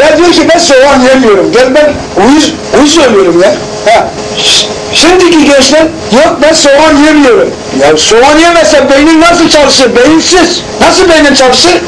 Ya diyor ki ben soğan yemiyorum. Gel ben uyuz, uyuz ölüyorum ya. Ha. Şimdiki gençler yok ben soğan yemiyorum. Ya soğan yemezsen beynin nasıl çalışır? Beyinsiz. Nasıl beynin çalışır?